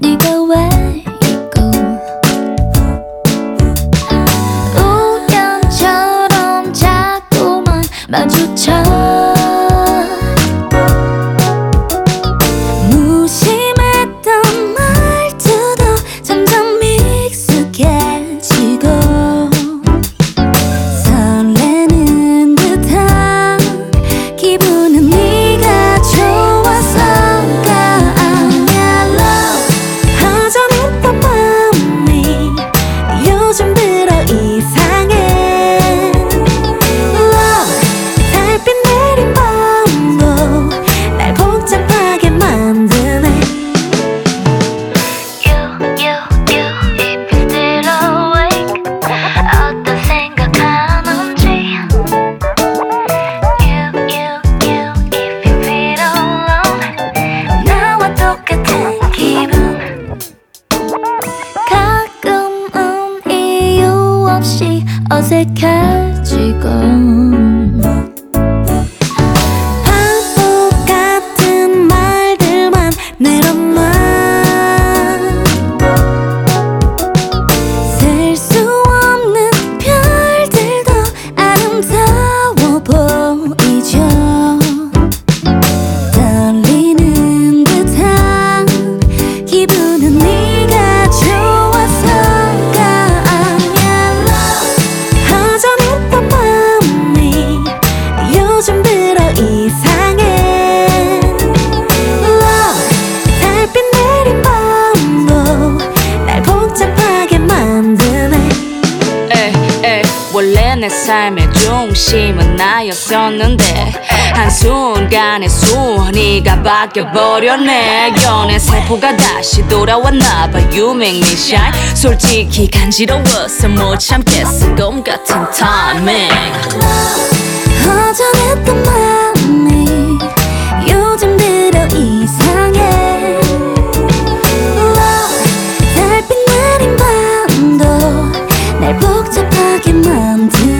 네가 왜 있고 우연처럼 자꾸만 마주쳐? 어색해지고 원래 내 삶의 중심은 나였었는데 한순간에 순위가 바뀌어버렸네. 연애 세포가 다시 돌아왔나봐. You make me shine 솔직히 간지러워서 못 참겠어. 곰 같은 타이밍 허전했던 마음이 요즘 들어 이상해. 달빛 내린 밤도 날 복잡 i can't